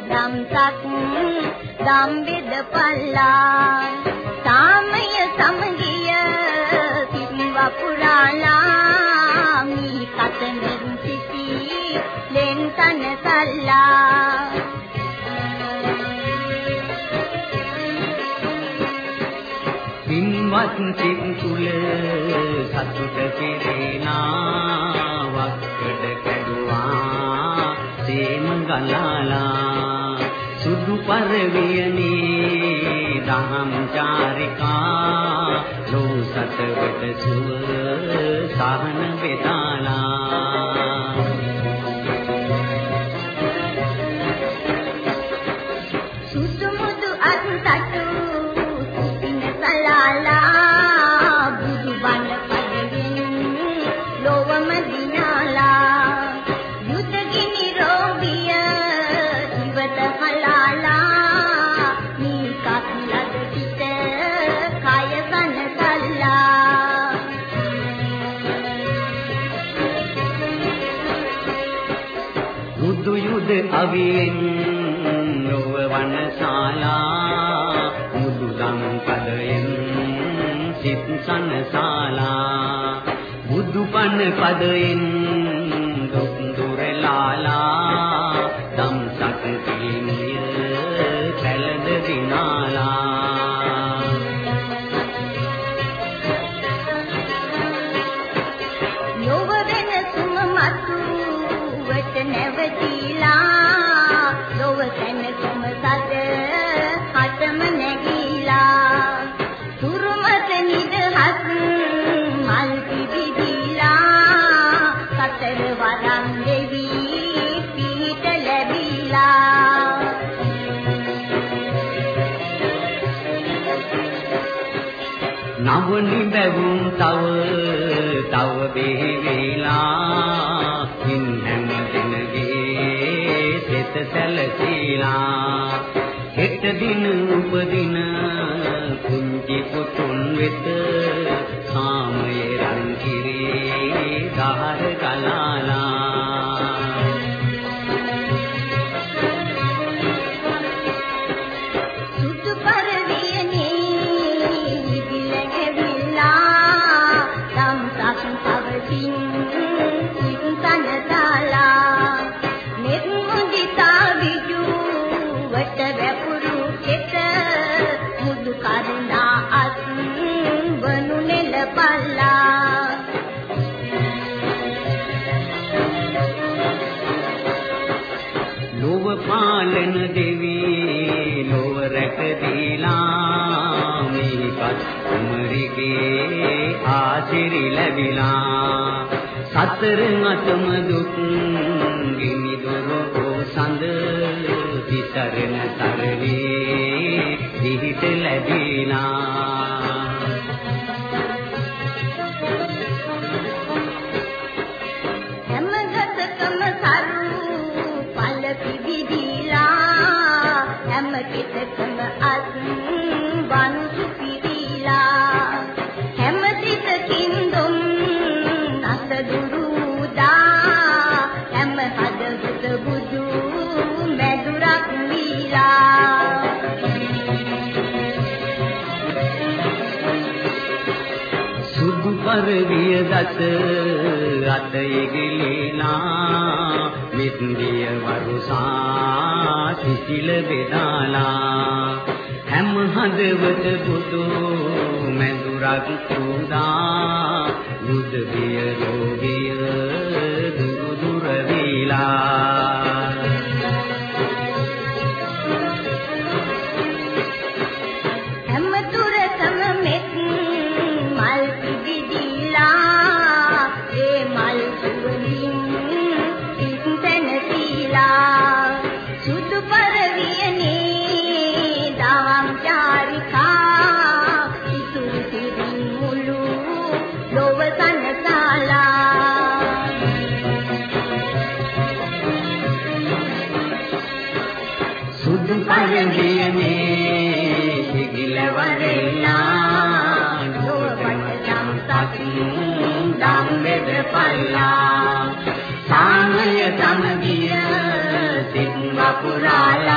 සැමටම දම්සක් දම් බෙද පල්ලා සාමය සමගිය සිත් වපුරාලා මී කතනෙන් සිටි ලෙන් තන සල්ලා. පින්වත් සිත් තුල සතුට කෙරේනා. සුදු පරවියනේ දහම් චාරිකා ලෝ සතවට සුව සහන බෙදාලා අවියෙන් නොව වනශාලා මුදුදම් පදයෙන් සිත් සනසාලා බුදුපණ පදයෙන් දුක් දුරලාලා දම් සක පිළිමිය සැලද දිනාලා. යොව නවනි බැවුම් තව තව බෙහෙවිලා හින් හැම දිනගේ සිත සැලසීලා. හෙට දින උපදින කුංචි පුතුන් වෙත උමරිගේ ආශිරි ලැබිලා. සතර අතම දුක් ගිනි දොරෝ සඳ විතරන තරවේ දිහිත ලැබිලා. සුදු පරවිය දත අත ඉගිලිලා මිත්දිය වරුසා සිසිල බෙදාලා. හැම හදවත පුතු මැදුරක් පුදා යුද බිය රෝගිය පුරාය